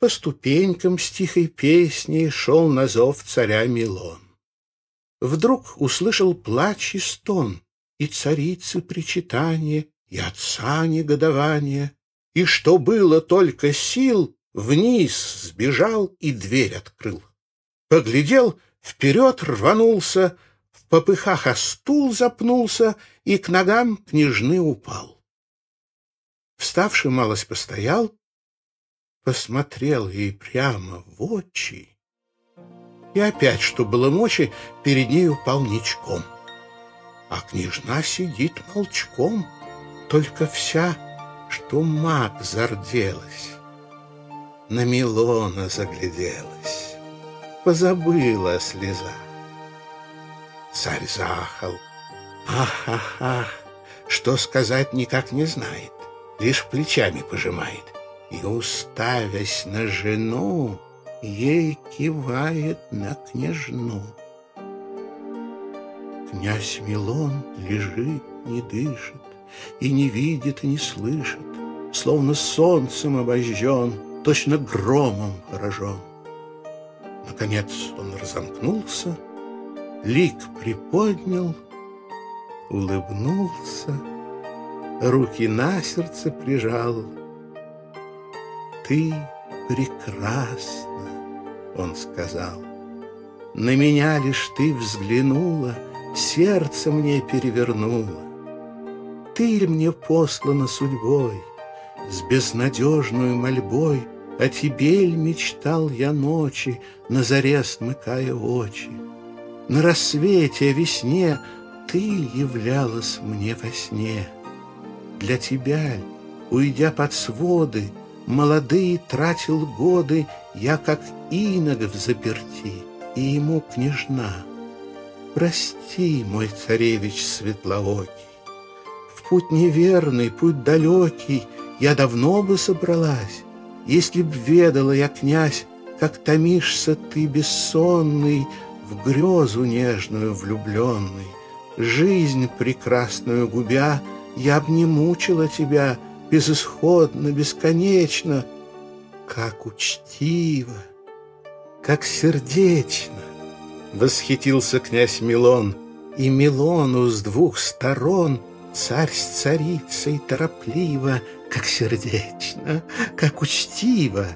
По ступенькам с тихой песней шел на зов царя Милон. Вдруг услышал плач и стон, и царицы причитание, и отца негодование, и что было только сил, вниз сбежал и дверь открыл. Поглядел, вперед рванулся, в попыхах о стул запнулся и к ногам княжны упал. Вставший малость постоял, посмотрел ей прямо в очи, и опять, что было мочи, перед ней упал ничком. А княжна сидит молчком, только вся, что маг зарделась, на Милона загляделась, позабыла о слезах. Царь захал, ах, ах, ах, что сказать никак не знает, лишь плечами пожимает и, уставясь на жену, ей кивает на княжну. Князь Милон лежит, не дышит, и не видит, и не слышит, словно солнцем обожжен, точно громом поражен. Наконец он разомкнулся, лик приподнял, улыбнулся, руки на сердце прижал. Ты прекрасна, он сказал. На меня лишь ты взглянула, сердце мне перевернула. Ты ли мне послана судьбой, с безнадежной мольбой, О тебе ль мечтал я ночи, на заре смыкая очи? На рассвете, о весне ты являлась мне во сне. Для тебя ль, уйдя под своды, Молодые тратил годы Я, как иног в заперти, И ему княжна. Прости, мой царевич светлоокий, В путь неверный, путь далекий Я давно бы собралась, Если б ведала я, князь, Как томишься ты бессонный, В грезу нежную влюбленный. Жизнь прекрасную губя, Я б не мучила тебя — безысходно, бесконечно, как учтиво, как сердечно. Восхитился князь Милон, и Милону с двух сторон царь с царицей торопливо, как сердечно, как учтиво,